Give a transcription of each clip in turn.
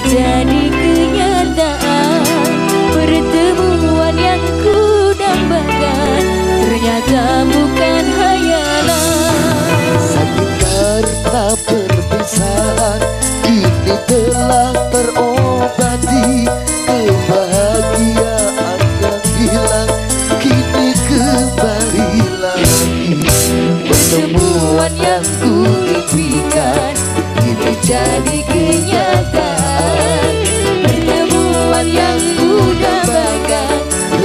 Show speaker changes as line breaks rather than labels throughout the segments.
jadi kenyataan Pertemuan yang ku dambakan Ternyata bukan hayalan.
Sakit karena perpisahan Ini telah terobati Kebahagiaan yang hilang Kini kembali lagi. Pertemuan
yang ku impikan
Ini
jadi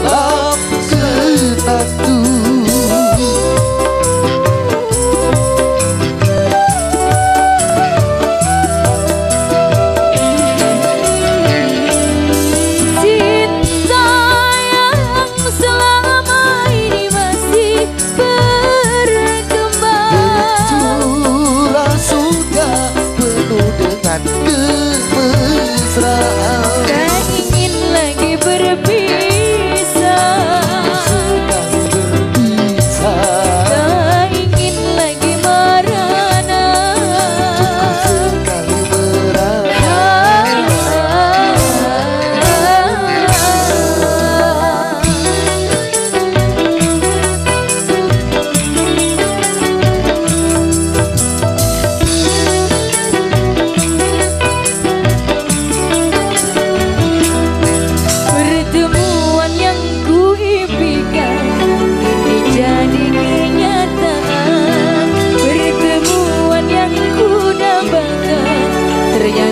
love.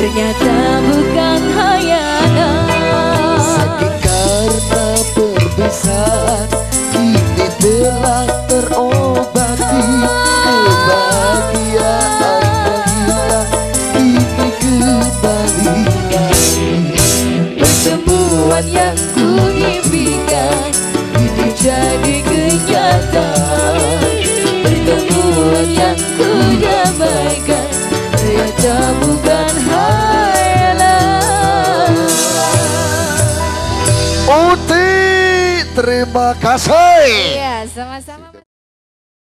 Ternyata bukan hayalan Sakit
karena perbesar Kini telah terobati. Kebahagiaan hilang Kini kembali
Pertemuan yang ku impikan Ini jadi kenyataan. Pertemuan yang ku damaikan Ternyata bukan
terima kasih. Iya,
sama-sama